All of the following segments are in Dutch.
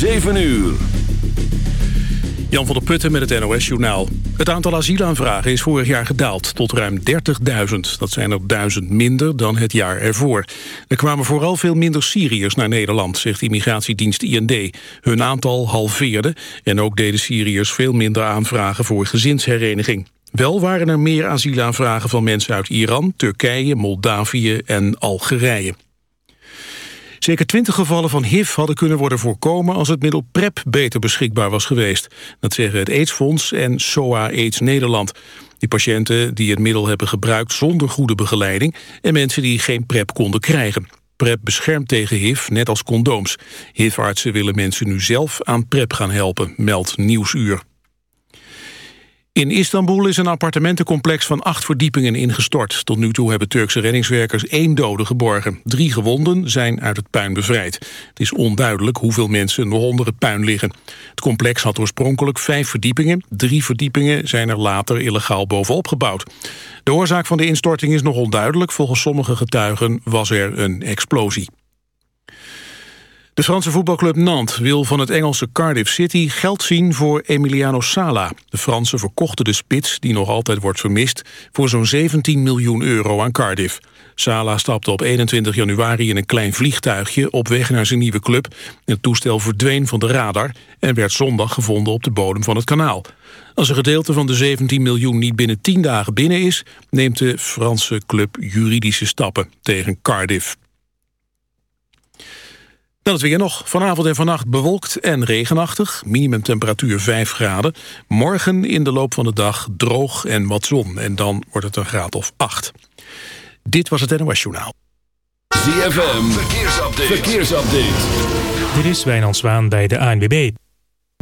7 uur. Jan van der Putten met het NOS-journaal. Het aantal asielaanvragen is vorig jaar gedaald tot ruim 30.000. Dat zijn er duizend minder dan het jaar ervoor. Er kwamen vooral veel minder Syriërs naar Nederland, zegt immigratiedienst IND. Hun aantal halveerde en ook deden Syriërs veel minder aanvragen voor gezinshereniging. Wel waren er meer asielaanvragen van mensen uit Iran, Turkije, Moldavië en Algerije. Zeker twintig gevallen van HIV hadden kunnen worden voorkomen als het middel PrEP beter beschikbaar was geweest. Dat zeggen het AIDS-fonds en SOA AIDS Nederland. Die patiënten die het middel hebben gebruikt zonder goede begeleiding en mensen die geen PrEP konden krijgen. PrEP beschermt tegen HIV, net als condooms. HIV-artsen willen mensen nu zelf aan PrEP gaan helpen, meldt Nieuwsuur. In Istanbul is een appartementencomplex van acht verdiepingen ingestort. Tot nu toe hebben Turkse reddingswerkers één dode geborgen. Drie gewonden zijn uit het puin bevrijd. Het is onduidelijk hoeveel mensen nog onder het puin liggen. Het complex had oorspronkelijk vijf verdiepingen. Drie verdiepingen zijn er later illegaal bovenop gebouwd. De oorzaak van de instorting is nog onduidelijk. Volgens sommige getuigen was er een explosie. De Franse voetbalclub Nantes wil van het Engelse Cardiff City geld zien voor Emiliano Sala. De Fransen verkochten de spits, die nog altijd wordt vermist, voor zo'n 17 miljoen euro aan Cardiff. Sala stapte op 21 januari in een klein vliegtuigje op weg naar zijn nieuwe club. Het toestel verdween van de radar en werd zondag gevonden op de bodem van het kanaal. Als een gedeelte van de 17 miljoen niet binnen 10 dagen binnen is... neemt de Franse club juridische stappen tegen Cardiff. Dan het weer nog. Vanavond en vannacht bewolkt en regenachtig. Minimumtemperatuur 5 graden. Morgen in de loop van de dag droog en wat zon. En dan wordt het een graad of 8. Dit was het NOS Journaal. ZFM, verkeersupdate. verkeersupdate. Dit is Wijnand Zwaan bij de ANWB.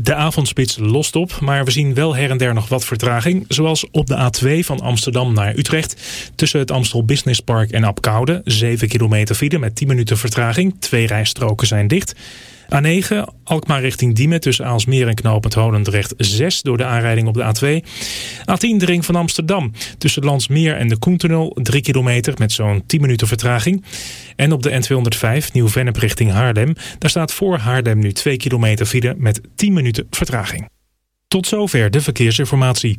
De avondspits lost op, maar we zien wel her en der nog wat vertraging. Zoals op de A2 van Amsterdam naar Utrecht. Tussen het Amstel Business Park en Apkoude. 7 kilometer file met 10 minuten vertraging. Twee rijstroken zijn dicht. A9, Alkmaar richting Diemen tussen Aalsmeer en Knopend Holendrecht 6 door de aanrijding op de A2. A10, de ring van Amsterdam tussen Landsmeer en de Koentunnel 3 kilometer met zo'n 10 minuten vertraging. En op de N205, Nieuw-Vennep richting Haarlem, daar staat voor Haarlem nu 2 kilometer file met 10 minuten vertraging. Tot zover de verkeersinformatie.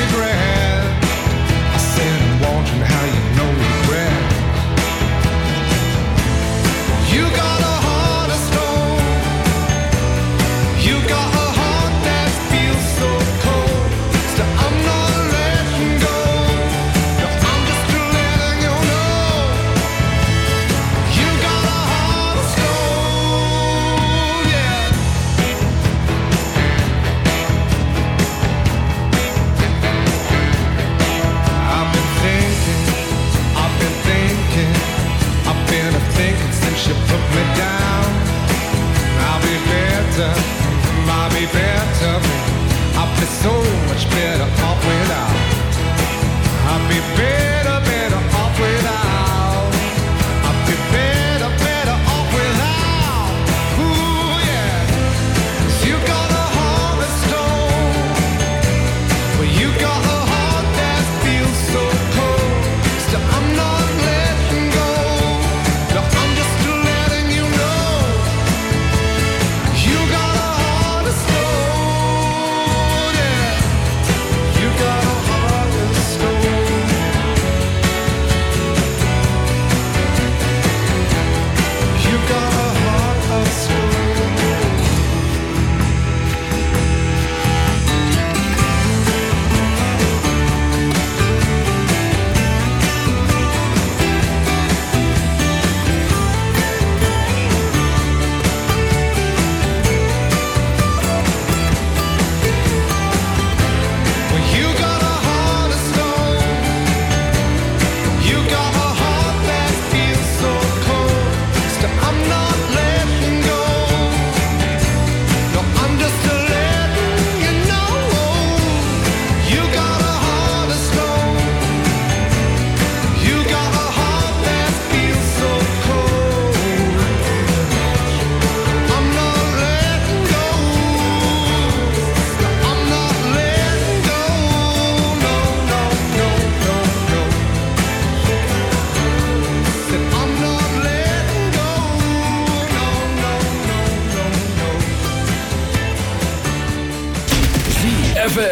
Are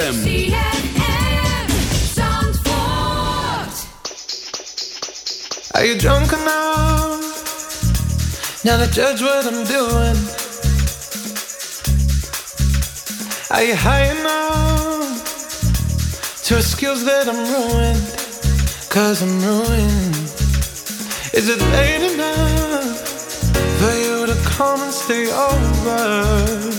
you drunk enough now to judge what I'm doing? Are you high enough to excuse that I'm ruined? Cause I'm ruined. Is it late enough for you to come and stay over?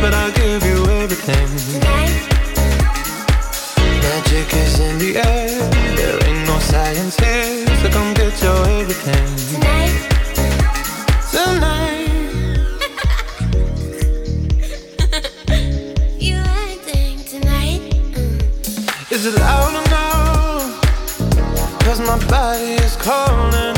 but I'll give you everything. Magic is in the air. There ain't no science here, so come get your everything. Tonight. You acting tonight? Mm. Is it loud enough? Cause my body is calling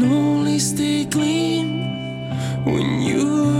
Can only stay clean when you're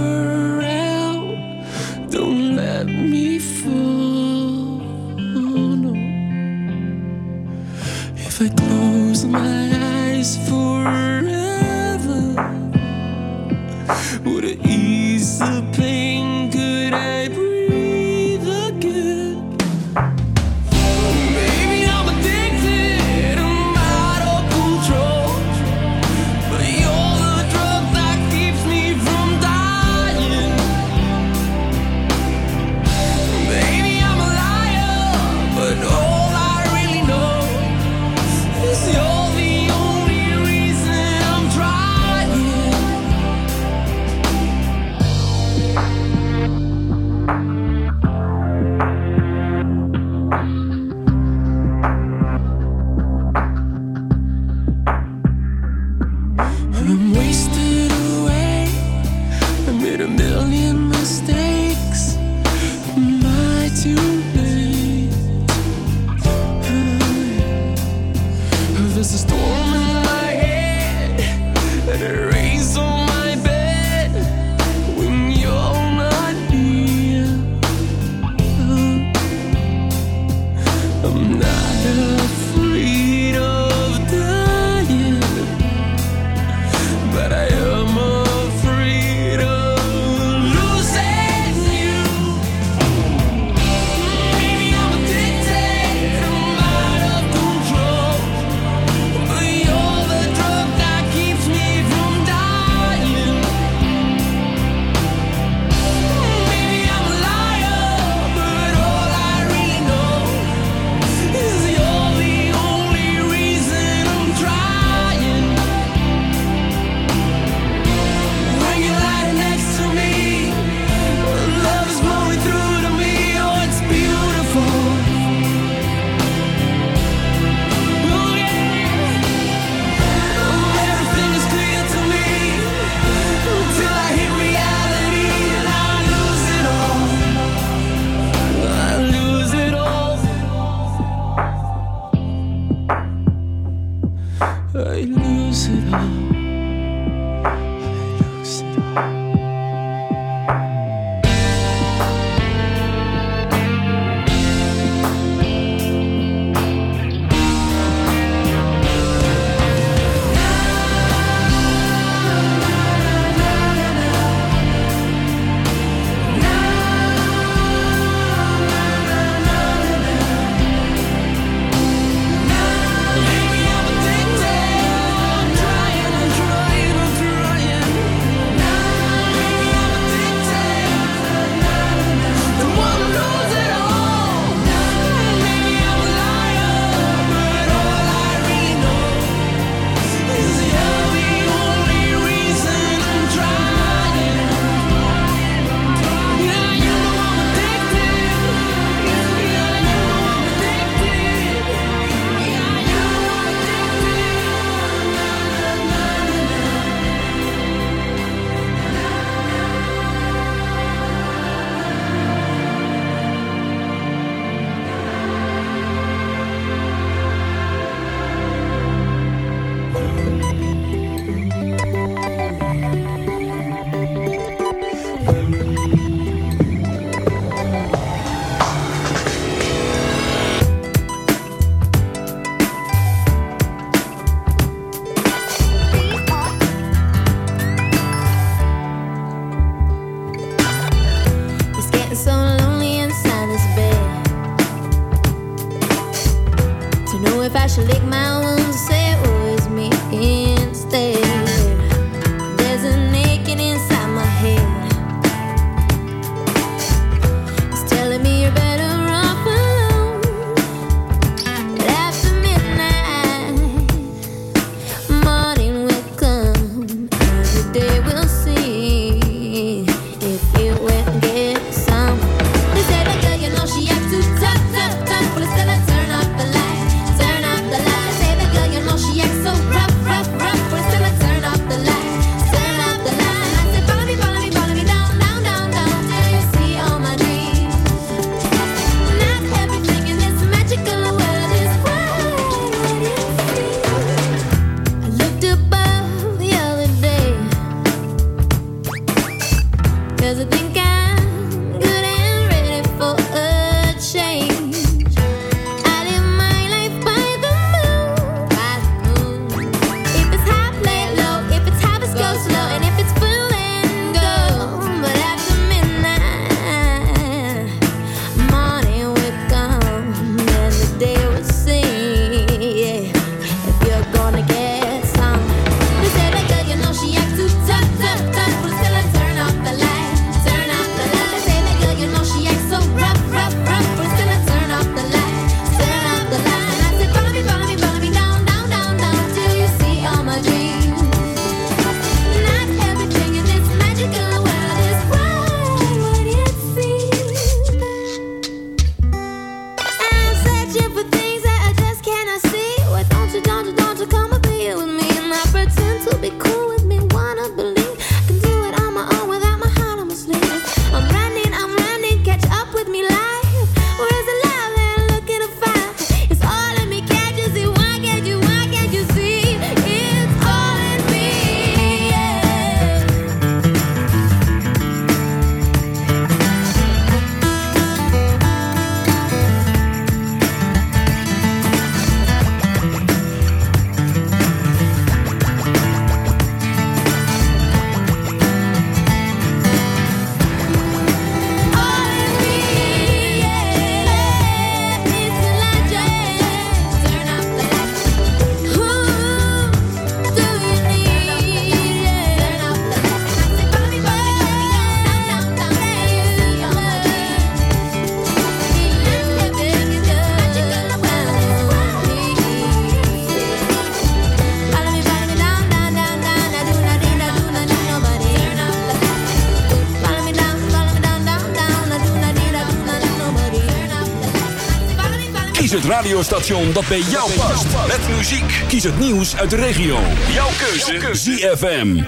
radiostation dat bij jou past. Met muziek. Kies het nieuws uit de regio. Jouw keuze. ZFM.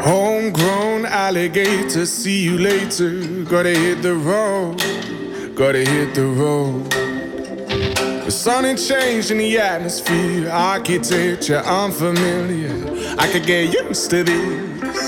Homegrown alligator, see you later. Gotta hit the road, gotta hit the road. The sun ain't changed in the atmosphere, architecture unfamiliar. I could get used to this.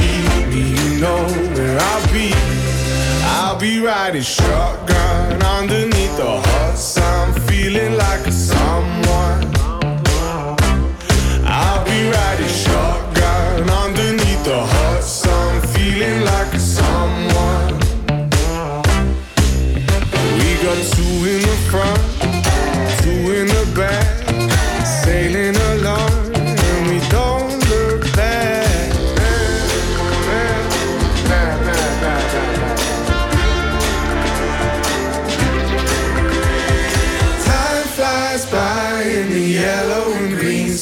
know where I'll be. I'll be riding shotgun underneath the hot sun, feeling like someone.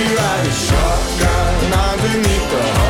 Be riding shotgun underneath the